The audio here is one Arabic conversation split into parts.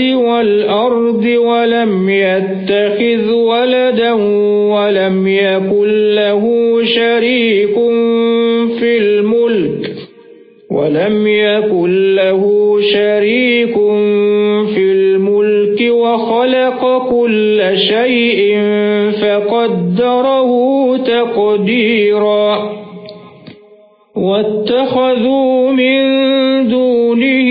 والأرض ولم يتخذ ولدا ولم يكن له شريك في الملك ولم يكن له شريك في الملك وخلق كل شيء فقدره تقديرا واتخذوا من دونه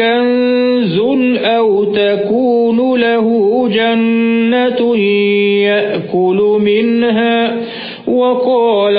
كنز أو تكون له جنة يأكل منها. وقال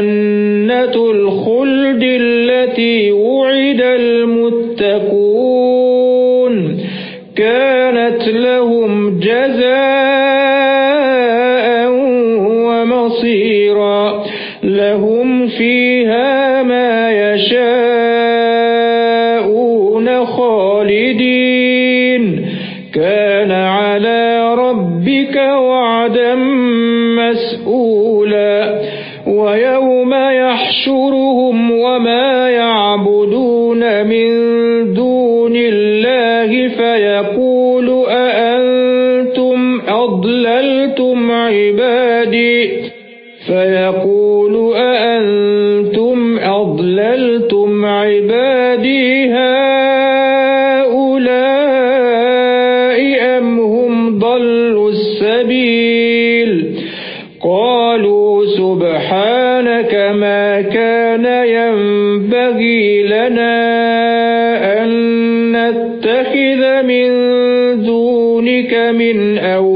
جنة الخلد التي وعد المتقون كانت لهم جزاء أضللتم عبادي هؤلاء أم هم ضلوا السبيل قالوا سبحانك ما كان ينبغي لنا أن نتخذ من دونك من أولياء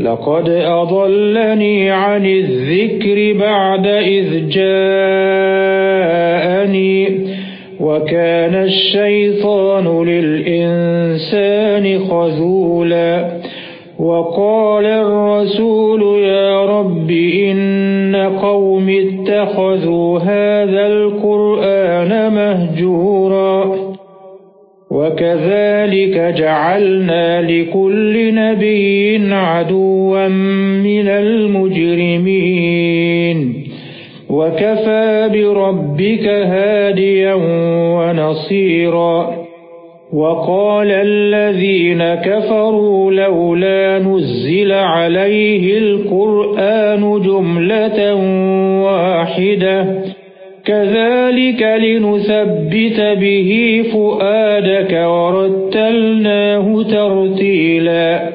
لقد أضلني عن الذكر بعد إذ جاءني وكان الشيطان للإنسان خذولا. وقال الرسول يا رب إن قوم اتخذوا هذا القرآن وكذلك جعلنا لكل نبي عدوا من المجرمين. وكفى بربك هاديا ونصيرا. وقال الذين كفروا لولا نزل عليه القرآن جملة واحدة. كذلك لنثبت به فؤادك ورتلناه ترتيلا.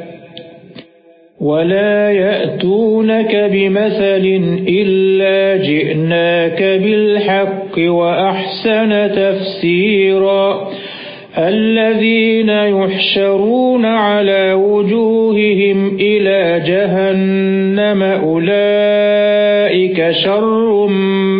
ولا يأتونك بمثل إلا جئناك بالحق وأحسن تفسيرا. الذين يحشرون على وجوههم إلى جهنم أولئك شر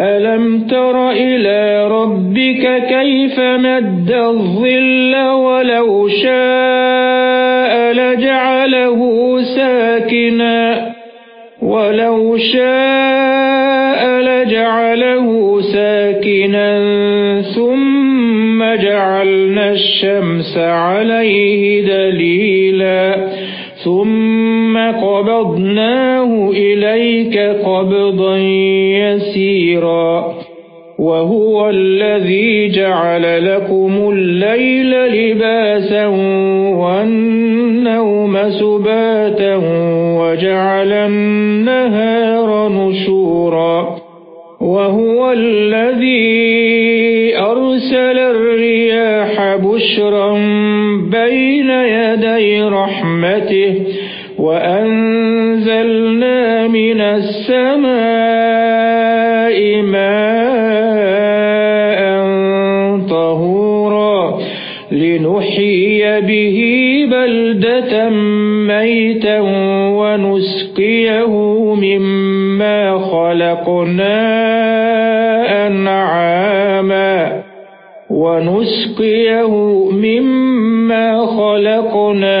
أَلَمْ تَرَ إِلَى رَبِّكَ كَيْفَ مَدَّ الظِّلَّ وَلَوْ شَاءَ لَجَعَلَهُ سَاكِنًا وَلَوْ شَاءَ لَجَعَلَهُ سَاكِنًا ثُمَّ جَعَلْنَا الشَّمْسَ عَلَيْهِ دَلِيلًا ثُمَّ قَبَضْنَاهُ وَأَنزَلْنَا مِنَ السَّمَاءِ مَاءً طَهُورًا لِنُحْيِيَ بِهِ بَلْدَةً مَّيْتًا وَنُسْقِيَهُ مِمَّا خَلَقْنَا أَنْعَامًا وَنُسْقِيَهُ مِمَّا خَلَقْنَا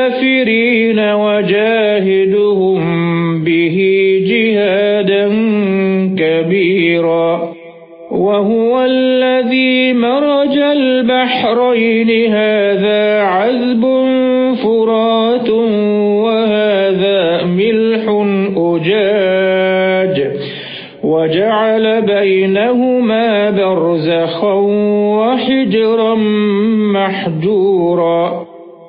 وَجَاهِدْهُم بِهِ جِهَادًا كَبِيرًا. وَهُوَ الَّذِي مَرَجَ الْبَحْرَيْنِ. هَذَا عَذْبٌ فُرَاتٌ وَهَذَا مِلْحٌ أُجَاجٌ. وَجَعَلَ بَيْنَهُمَا بَرْزَخًا وَحِجْرًا مَّحْجُورًا.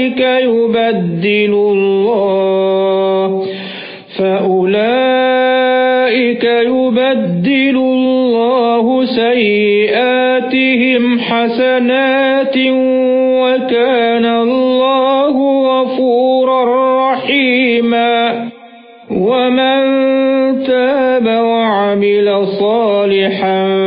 فأولئك يبدل الله فأولئك يبدل الله سيئاتهم حسنات وكان الله غفورا رحيما ومن تاب وعمل صالحا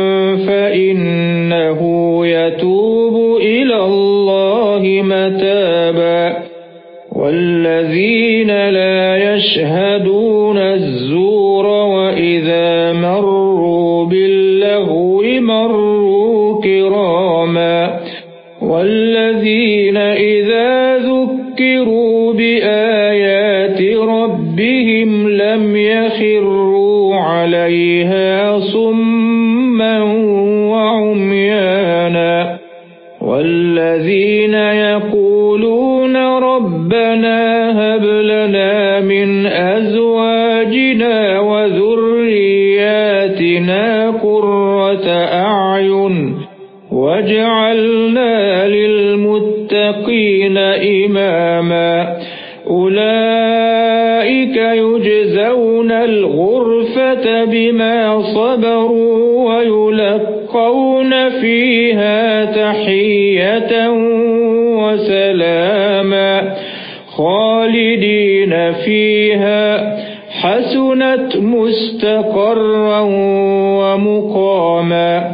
يشهدون الزور وإذا مروا باللغو مروا كراما والذين إذا ذكروا بآيات وَاجْعَلْنَا لِلْمُتَّقِينَ إِمَامًا أُولَئِكَ يُجْزَوْنَ الْغُرْفَةَ بِمَا صَبَرُوا وَيُلَقَّوْنَ فِيهَا تَحِيَّةً وَسَلَامًا خَالِدِينَ فِيهَا حَسُنَتْ مُسْتَقَرًّا وَمُقَامًا